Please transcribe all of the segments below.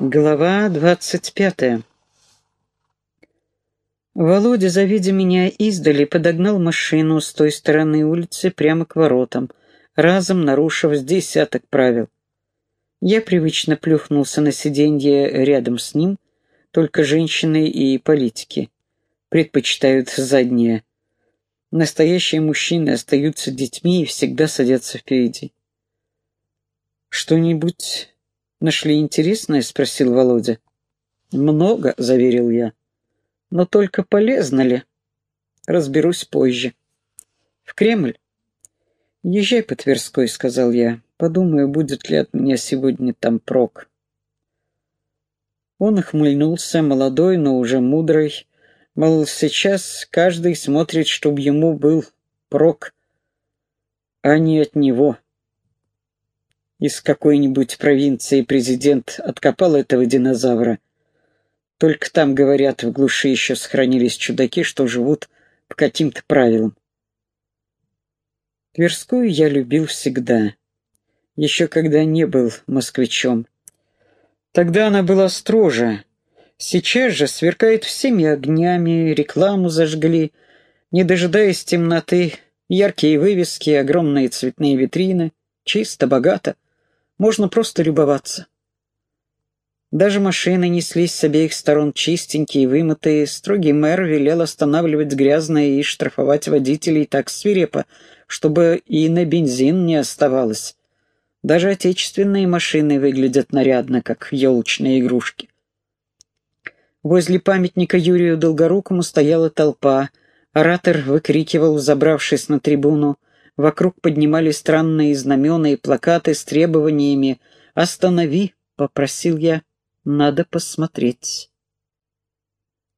Глава двадцать пятая Володя, завидя меня издали, подогнал машину с той стороны улицы прямо к воротам, разом нарушив с десяток правил. Я привычно плюхнулся на сиденье рядом с ним, только женщины и политики предпочитают задние. Настоящие мужчины остаются детьми и всегда садятся впереди. «Что-нибудь «Нашли интересное?» — спросил Володя. «Много», — заверил я. «Но только полезно ли? Разберусь позже». «В Кремль?» «Езжай по Тверской», — сказал я. «Подумаю, будет ли от меня сегодня там прок». Он охмыльнулся, молодой, но уже мудрый. Мол, сейчас каждый смотрит, чтобы ему был прок, а не от него из какой-нибудь провинции президент откопал этого динозавра. Только там, говорят, в глуши еще сохранились чудаки, что живут по каким-то правилам. Тверскую я любил всегда, еще когда не был москвичом. Тогда она была строже. Сейчас же сверкает всеми огнями, рекламу зажгли, не дожидаясь темноты, яркие вывески, огромные цветные витрины, чисто, богато — можно просто любоваться. Даже машины неслись с обеих сторон чистенькие, и вымытые. Строгий мэр велел останавливать грязное и штрафовать водителей так свирепо, чтобы и на бензин не оставалось. Даже отечественные машины выглядят нарядно, как елочные игрушки. Возле памятника Юрию Долгорукому стояла толпа. Оратор выкрикивал, забравшись на трибуну. Вокруг поднимали странные знамена и плакаты с требованиями «Останови!» — попросил я. «Надо посмотреть».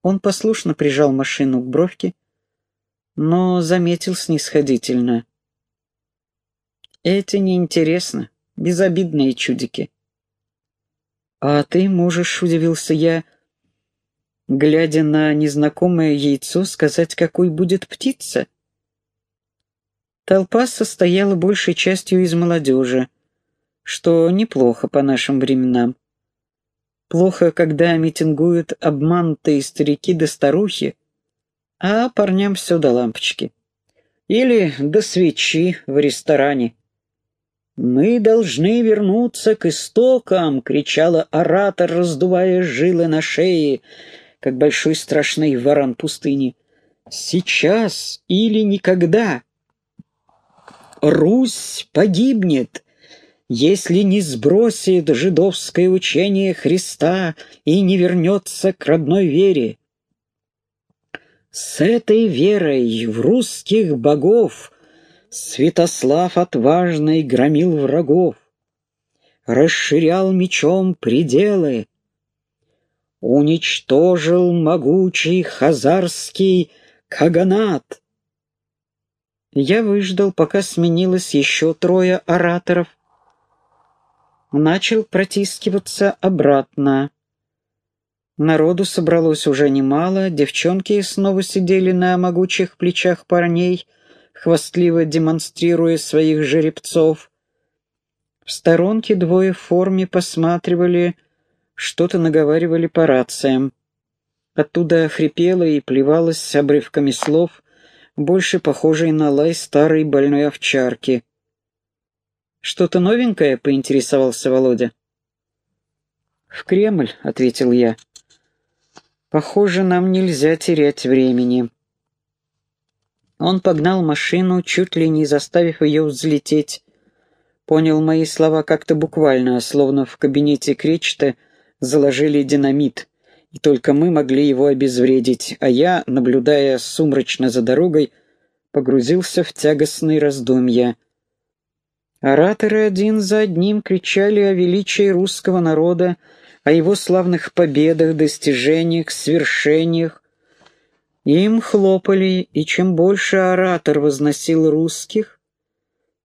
Он послушно прижал машину к бровке, но заметил снисходительно. «Эти неинтересно, безобидные чудики». «А ты можешь, — удивился я, — глядя на незнакомое яйцо, сказать, какой будет птица?» Толпа состояла большей частью из молодежи, что неплохо по нашим временам. Плохо, когда митингуют обманутые старики да старухи, а парням все до лампочки. Или до свечи в ресторане. «Мы должны вернуться к истокам!» — кричала оратор, раздувая жилы на шее, как большой страшный варан пустыни. «Сейчас или никогда!» Русь погибнет, если не сбросит жидовское учение Христа и не вернется к родной вере. С этой верой в русских богов Святослав отважный громил врагов, Расширял мечом пределы, Уничтожил могучий хазарский каганат, я выждал, пока сменилось еще трое ораторов. Начал протискиваться обратно. Народу собралось уже немало, девчонки снова сидели на могучих плечах парней, хвастливо демонстрируя своих жеребцов. В сторонке двое в форме посматривали, что-то наговаривали по рациям. Оттуда хрипело и плевалось обрывками слов — больше похожей на лай старой больной овчарки. «Что-то новенькое?» — поинтересовался Володя. «В Кремль», — ответил я. «Похоже, нам нельзя терять времени». Он погнал машину, чуть ли не заставив ее взлететь. Понял мои слова как-то буквально, словно в кабинете Кречета заложили динамит и только мы могли его обезвредить, а я, наблюдая сумрачно за дорогой, погрузился в тягостные раздумья. Ораторы один за одним кричали о величии русского народа, о его славных победах, достижениях, свершениях. Им хлопали, и чем больше оратор возносил русских,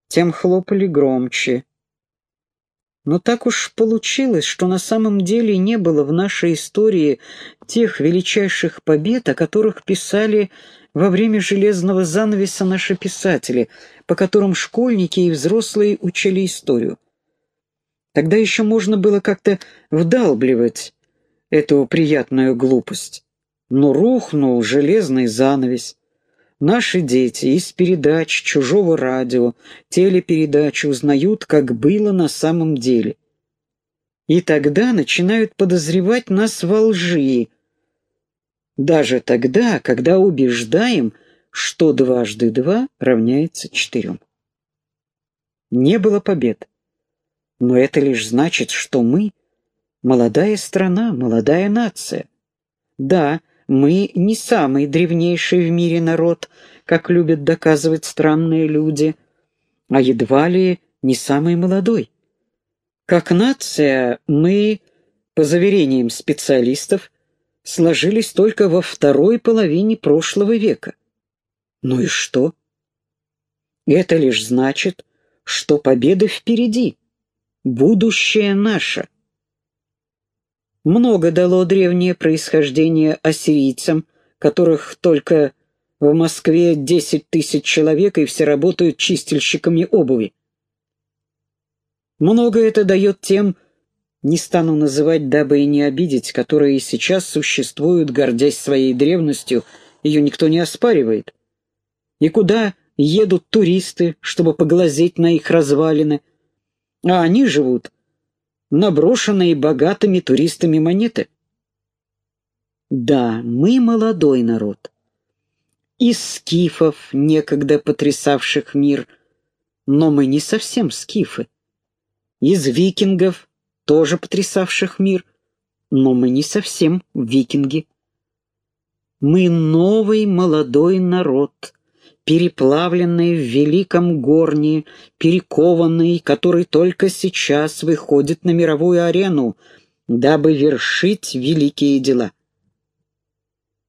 тем хлопали громче. Но так уж получилось, что на самом деле не было в нашей истории тех величайших побед, о которых писали во время железного занавеса наши писатели, по которым школьники и взрослые учили историю. Тогда еще можно было как-то вдалбливать эту приятную глупость. Но рухнул железный занавес. Наши дети из передач чужого радио, телепередач узнают, как было на самом деле. И тогда начинают подозревать нас во лжи. Даже тогда, когда убеждаем, что дважды два равняется четырем. Не было побед. Но это лишь значит, что мы — молодая страна, молодая нация. Да, мы не самый древнейший в мире народ, как любят доказывать странные люди, а едва ли не самый молодой. Как нация мы, по заверениям специалистов, сложились только во второй половине прошлого века. Ну и что? Это лишь значит, что победа впереди, будущее наше. Много дало древнее происхождение ассирийцам, которых только в Москве десять тысяч человек, и все работают чистильщиками обуви. Много это дает тем, не стану называть, дабы и не обидеть, которые сейчас существуют, гордясь своей древностью, ее никто не оспаривает. И куда едут туристы, чтобы поглазеть на их развалины, а они живут наброшенные богатыми туристами монеты. Да, мы молодой народ. Из скифов, некогда потрясавших мир, но мы не совсем скифы. Из викингов, тоже потрясавших мир, но мы не совсем викинги. Мы новый молодой народ, переплавленный в великом горне, перекованный, который только сейчас выходит на мировую арену, дабы вершить великие дела.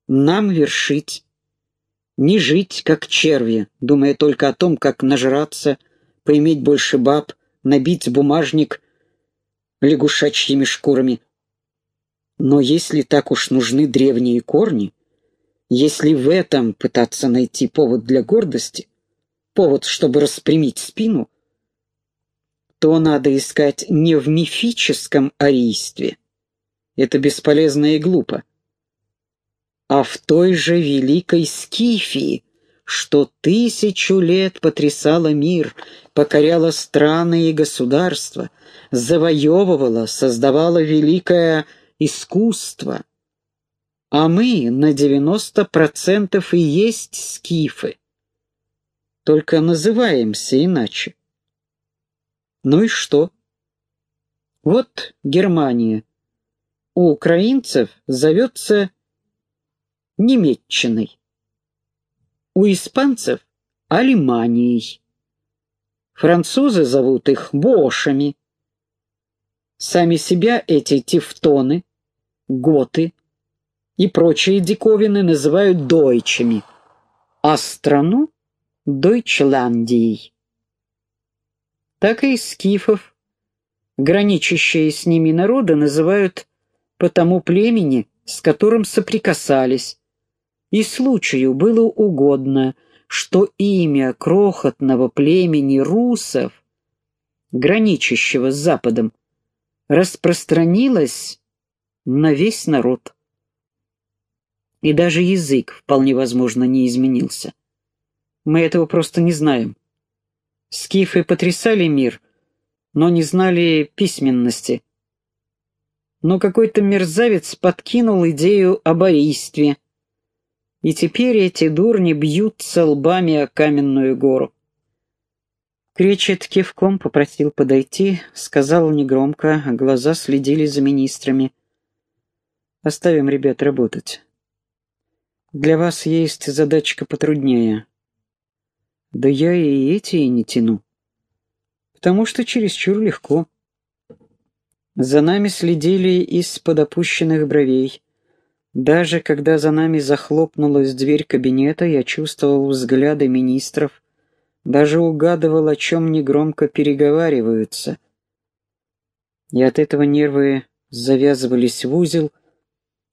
Нам вершить, не жить, как черви, думая только о том, как нажраться, поиметь больше баб, набить бумажник лягушачьими шкурами. Но если так уж нужны древние корни, если в этом пытаться найти повод для гордости, повод, чтобы распрямить спину, то надо искать не в мифическом арийстве, это бесполезно и глупо, а в той же великой Скифии, что тысячу лет потрясала мир, покоряла страны и государства, завоевывала, создавала великое искусство — а мы на девяносто процентов и есть скифы. Только называемся иначе. Ну и что? Вот Германия. У украинцев зовется Немеччиной. У испанцев — Алиманией. Французы зовут их Бошами. Сами себя эти тевтоны, готы — и прочие диковины называют дойчами, а страну — Дойчландией. Так и скифов, граничащие с ними народы, называют по тому племени, с которым соприкасались, и случаю было угодно, что имя крохотного племени русов, граничащего с Западом, распространилось на весь народ и даже язык вполне возможно не изменился. Мы этого просто не знаем. Скифы потрясали мир, но не знали письменности. Но какой-то мерзавец подкинул идею об арийстве, и теперь эти дурни бьются лбами о каменную гору. Кречет кивком попросил подойти, сказал негромко, а глаза следили за министрами. «Оставим ребят работать. Для вас есть задачка потруднее. Да я и эти и не тяну. Потому что чересчур легко. За нами следили из-под опущенных бровей. Даже когда за нами захлопнулась дверь кабинета, я чувствовал взгляды министров, даже угадывал, о чем негромко переговариваются. И от этого нервы завязывались в узел —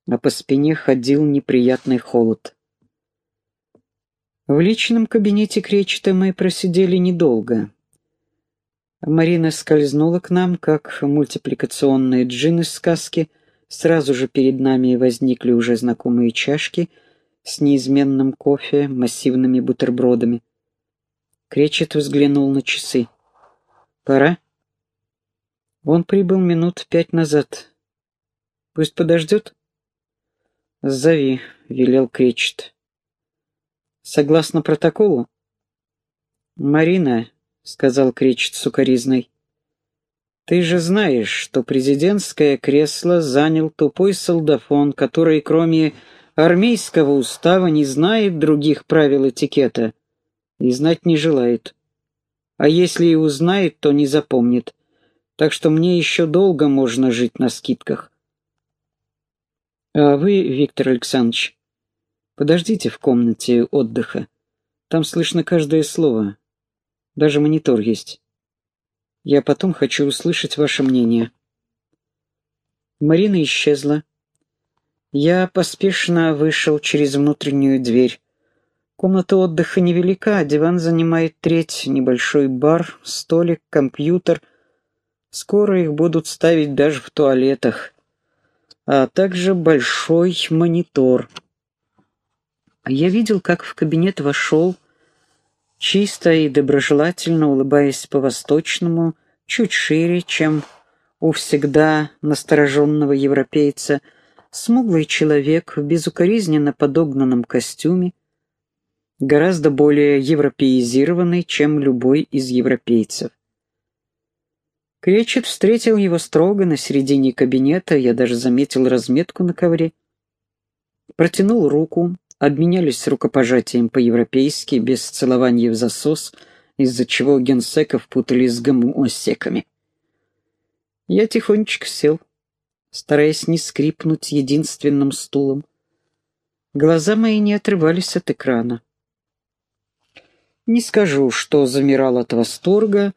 а по спине ходил неприятный холод. В личном кабинете Кречета мы просидели недолго. Марина скользнула к нам, как мультипликационные джин из сказки. Сразу же перед нами возникли уже знакомые чашки с неизменным кофе, массивными бутербродами. Кречет взглянул на часы. «Пора?» Он прибыл минут пять назад. «Пусть подождет?» «Зови», — велел Кречет. «Согласно протоколу?» «Марина, — сказал Кречет сукоризной. «Ты же знаешь, что президентское кресло занял тупой солдафон, который, кроме армейского устава, не знает других правил этикета и знать не желает. А если и узнает, то не запомнит. Так что мне еще долго можно жить на скидках. А вы, Виктор Александрович, подождите в комнате отдыха. Там слышно каждое слово. Даже монитор есть. Я потом хочу услышать ваше мнение. Марина исчезла. Я поспешно вышел через внутреннюю дверь. Комната отдыха невелика, диван занимает треть, небольшой бар, столик, компьютер. Скоро их будут ставить даже в туалетах. А также большой монитор. Я видел, как в кабинет вошел чисто и доброжелательно улыбаясь по-восточному, чуть шире, чем у всегда настороженного европейца, смуглый человек в безукоризненно подогнанном костюме, гораздо более европеизированный, чем любой из европейцев. Кречет встретил его строго на середине кабинета, я даже заметил разметку на ковре. Протянул руку, обменялись рукопожатием по-европейски, без целования в засос, из-за чего генсеков путали с гомосеками. Я тихонечко сел, стараясь не скрипнуть единственным стулом. Глаза мои не отрывались от экрана. Не скажу, что замирал от восторга,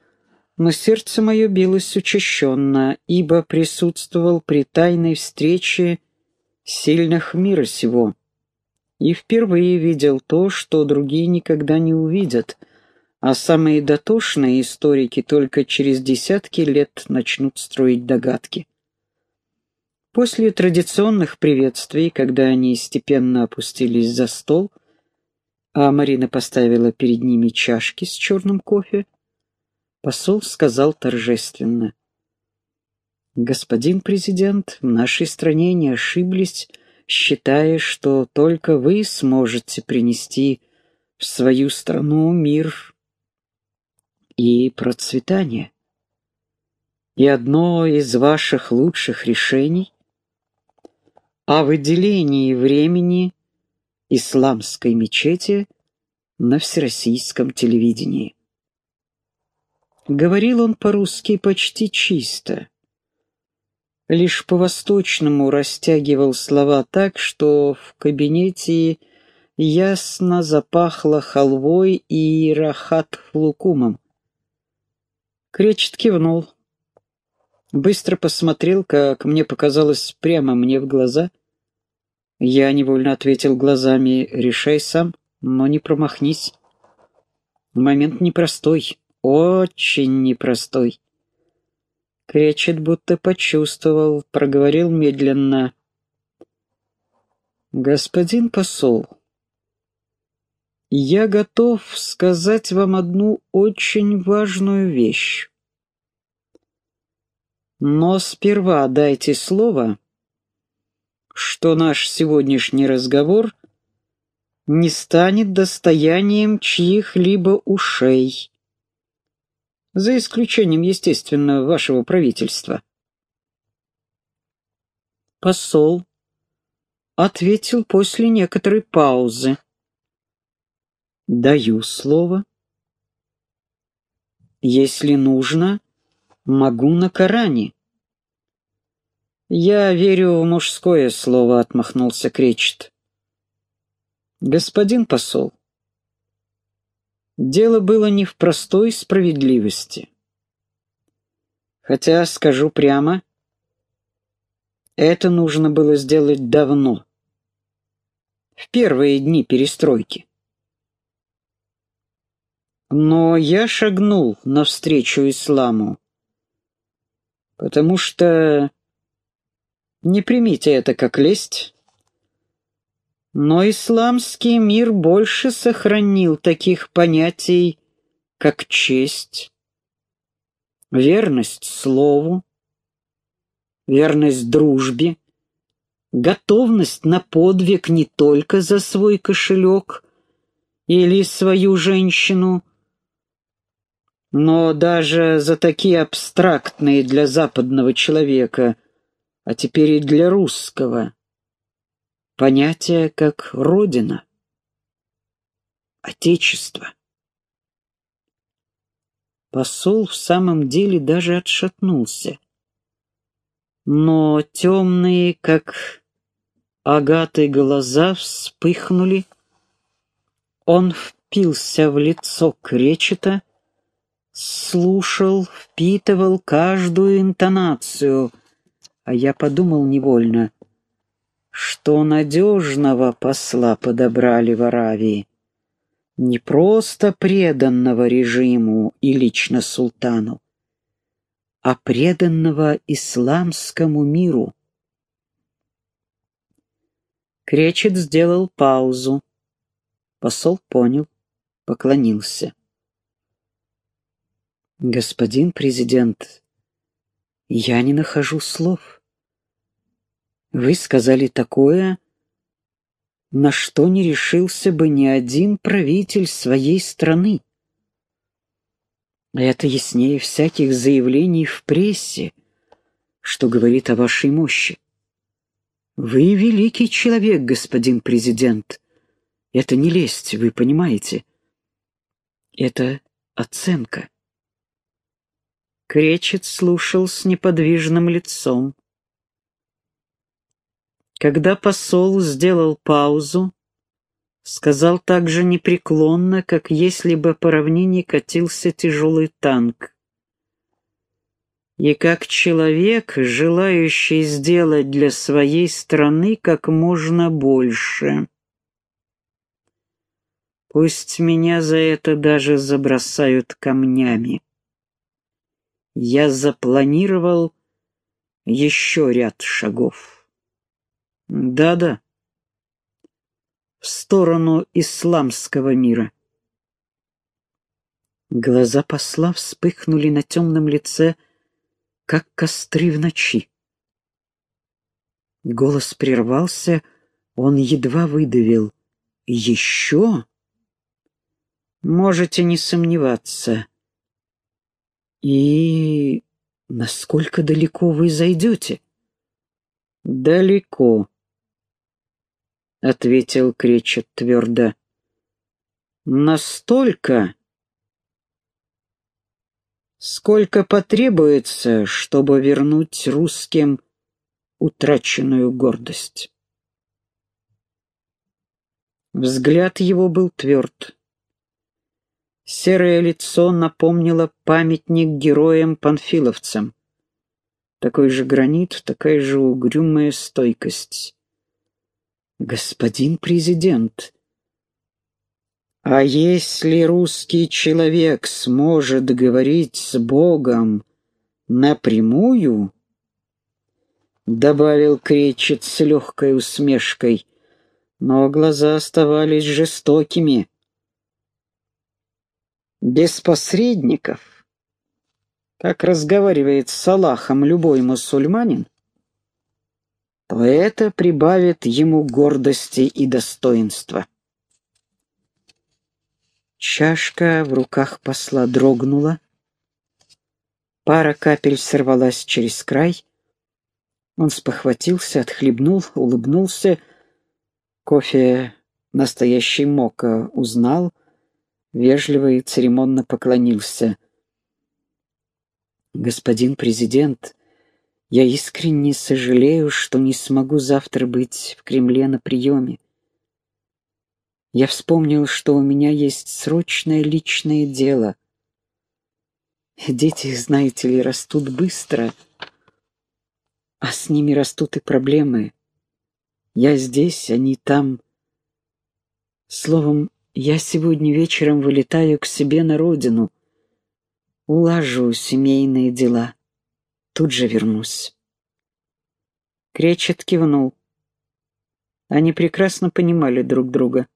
но сердце мое билось учащенно, ибо присутствовал при тайной встрече сильных мира сего и впервые видел то, что другие никогда не увидят, а самые дотошные историки только через десятки лет начнут строить догадки. После традиционных приветствий, когда они степенно опустились за стол, а Марина поставила перед ними чашки с черным кофе, посол сказал торжественно, «Господин президент, в нашей стране не ошиблись, считая, что только вы сможете принести в свою страну мир и процветание. И одно из ваших лучших решений о выделении времени исламской мечети на всероссийском телевидении. Говорил он по-русски почти чисто, лишь по-восточному растягивал слова так, что в кабинете ясно запахло халвой и рахат-лукумом. Кречет кивнул. Быстро посмотрел, как мне показалось, прямо мне в глаза. Я невольно ответил глазами «решай сам, но не промахнись». Момент непростой, очень непростой. Кречет будто почувствовал, проговорил медленно. «Господин посол, я готов сказать вам одну очень важную вещь. Но сперва дайте слово, что наш сегодняшний разговор не станет достоянием чьих-либо ушей» за исключением, естественно, вашего правительства. Посол ответил после некоторой паузы. «Даю слово. Если нужно, могу на Коране». «Я верю в мужское слово», — отмахнулся Кречет. «Господин посол, Дело было не в простой справедливости. Хотя, скажу прямо, это нужно было сделать давно, в первые дни перестройки. Но я шагнул навстречу исламу, потому что не примите это как лесть, но исламский мир больше сохранил таких понятий, как честь, верность слову, верность дружбе, готовность на подвиг не только за свой кошелек или свою женщину, но даже за такие абстрактные для западного человека, а теперь и для русского, понятия, как Родина, Отечество. Посол в самом деле даже отшатнулся. Но темные, как агаты глаза, вспыхнули. Он впился в лицо кречета, слушал, впитывал каждую интонацию, а я подумал невольно, что надежного посла подобрали в Аравии не просто преданного режиму и лично султану, а преданного исламскому миру. Кречет сделал паузу. Посол понял, поклонился. «Господин президент, я не нахожу слов. Вы сказали такое, на что не решился бы ни один правитель своей страны. Это яснее всяких заявлений в прессе, что говорит о вашей мощи. Вы великий человек, господин президент. Это не лесть, вы понимаете. Это оценка. Кречет слушал с неподвижным лицом. Когда посол сделал паузу, сказал так же непреклонно, как если бы по равнине катился тяжелый танк. И как человек, желающий сделать для своей страны как можно больше. Пусть меня за это даже забросают камнями. Я запланировал еще ряд шагов. Да-да. В сторону исламского мира. Глаза посла вспыхнули на темном лице, как костры в ночи. Голос прервался, он едва выдавил. «Еще?» «Можете не сомневаться. И насколько далеко вы зайдете?» «Далеко», — ответил Кречет твердо. «Настолько, сколько потребуется, чтобы вернуть русским утраченную гордость». Взгляд его был тверд. Серое лицо напомнило памятник героям-панфиловцам. Такой же гранит, такая же угрюмая стойкость. «Господин президент, а если русский человек сможет говорить с Богом напрямую?» Добавил Кречет с легкой усмешкой, но глаза оставались жестокими. «Без посредников?» как разговаривает с Аллахом любой мусульманин, то это прибавит ему гордости и достоинства. Чашка в руках посла дрогнула, пара капель сорвалась через край, он спохватился, отхлебнул, улыбнулся, кофе настоящий мока узнал, вежливо и церемонно поклонился — «Господин президент, я искренне сожалею, что не смогу завтра быть в Кремле на приеме. Я вспомнил, что у меня есть срочное личное дело. Дети, знаете ли, растут быстро, а с ними растут и проблемы. Я здесь, они там. Словом, Я сегодня вечером вылетаю к себе на родину. Улажу семейные дела. Тут же вернусь. Кречет кивнул. Они прекрасно понимали друг друга.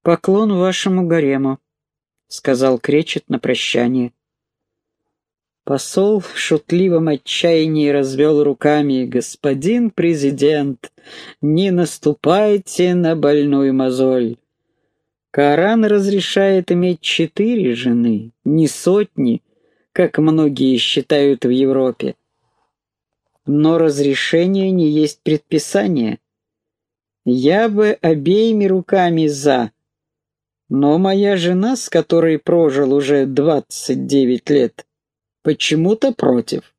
«Поклон вашему гарему», — сказал Кречет на прощание. Посол в шутливом отчаянии развел руками. «Господин президент, не наступайте на больную мозоль. Коран разрешает иметь четыре жены, не сотни, как многие считают в Европе. Но разрешение не есть предписание. Я бы обеими руками за, но моя жена, с которой прожил уже двадцать девять лет, почему-то против.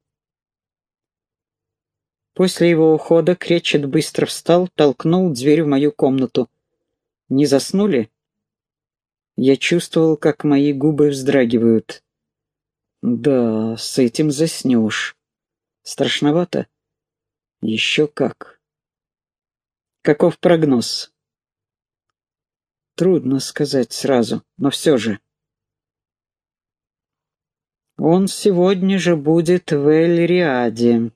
После его ухода Кречет быстро встал, толкнул дверь в мою комнату. «Не заснули?» Я чувствовал, как мои губы вздрагивают. «Да, с этим заснешь. Страшновато?» «Еще как». «Каков прогноз?» «Трудно сказать сразу, но все же». «Он сегодня же будет в Эль-Риаде»,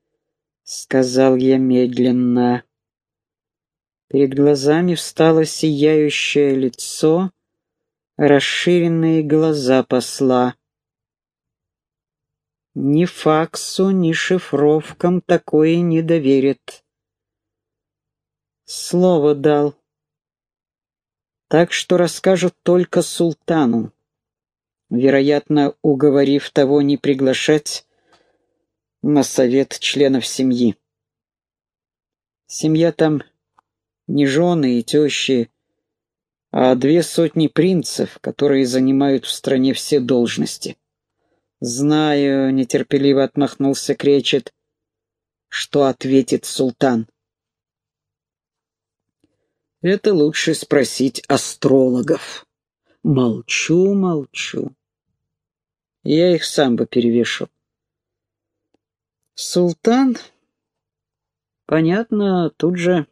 — сказал я медленно. Перед глазами встало сияющее лицо, расширенные глаза посла. Ни факсу, ни шифровкам такое не доверит. Слово дал. Так что расскажут только султану вероятно, уговорив того не приглашать на совет членов семьи. Семья там не жены и тещи, а две сотни принцев, которые занимают в стране все должности. «Знаю», — нетерпеливо отмахнулся Кречет, — «что ответит султан?» «Это лучше спросить астрологов». «Молчу, молчу. Я их сам бы перевешал. Султан, понятно, тут же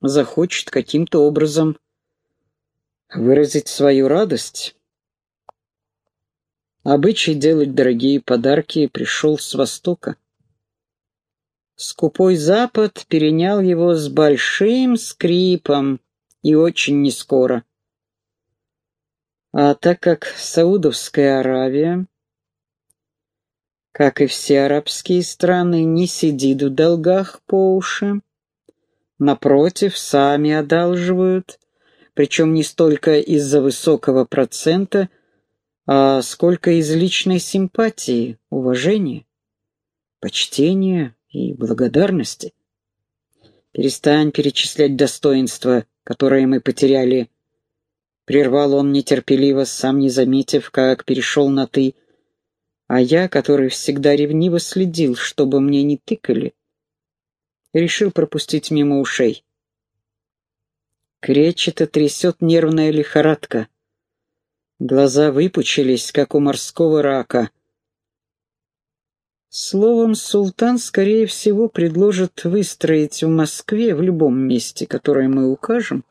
захочет каким-то образом выразить свою радость. Обычай делать дорогие подарки пришел с Востока. Скупой Запад перенял его с большим скрипом и очень нескоро. А так как Саудовская Аравия, как и все арабские страны, не сидит в долгах по уши, напротив, сами одалживают, причем не столько из-за высокого процента, а сколько из личной симпатии, уважения, почтения и благодарности. Перестань перечислять достоинства, которые мы потеряли Прервал он нетерпеливо, сам не заметив, как перешел на «ты». А я, который всегда ревниво следил, чтобы мне не тыкали, решил пропустить мимо ушей. Кречета трясет нервная лихорадка. Глаза выпучились, как у морского рака. Словом, султан, скорее всего, предложит выстроить в Москве, в любом месте, которое мы укажем,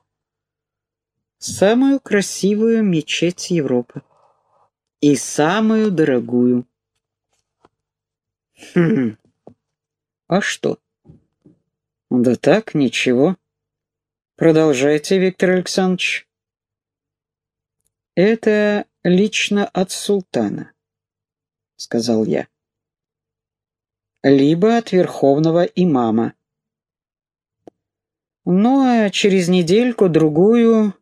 самую красивую мечеть Европы и самую дорогую. Хм, а что? Да так, ничего. Продолжайте, Виктор Александрович. Это лично от султана, сказал я. Либо от верховного имама. Ну а через недельку-другую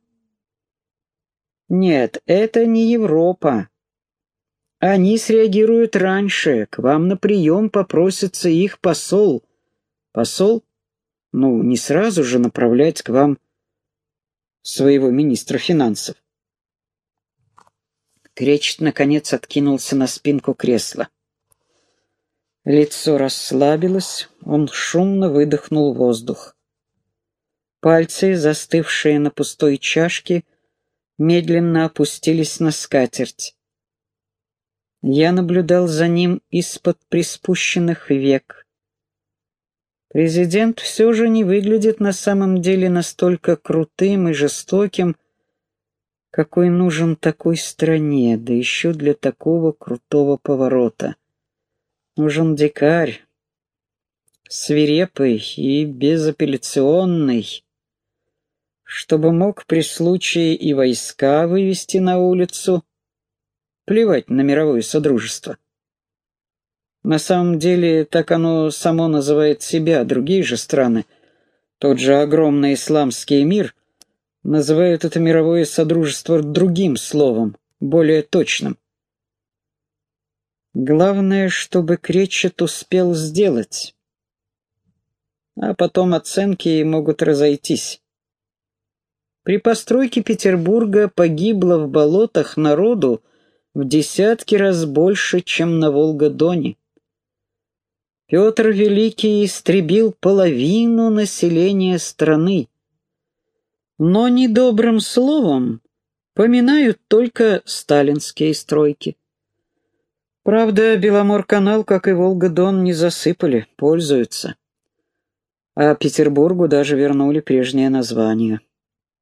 нет, это не Европа. Они среагируют раньше, к вам на прием попросится их посол. Посол? Ну, не сразу же направлять к вам своего министра финансов. Кречет, наконец, откинулся на спинку кресла. Лицо расслабилось, он шумно выдохнул воздух. Пальцы, застывшие на пустой чашке, медленно опустились на скатерть. Я наблюдал за ним из-под приспущенных век. Президент все же не выглядит на самом деле настолько крутым и жестоким, какой нужен такой стране, да еще для такого крутого поворота. Нужен дикарь, свирепый и безапелляционный, чтобы мог при случае и войска вывести на улицу, плевать на мировое содружество. На самом деле, так оно само называет себя, другие же страны, тот же огромный исламский мир, называют это мировое содружество другим словом, более точным. Главное, чтобы Кречет успел сделать. А потом оценки могут разойтись. При постройке Петербурга погибло в болотах народу в десятки раз больше, чем на Волгодоне. Петр Великий истребил половину населения страны. Но недобрым словом поминают только сталинские стройки. Правда, Беломор-канал, как и Волга-Дон, не засыпали, пользуются. А Петербургу даже вернули прежнее название.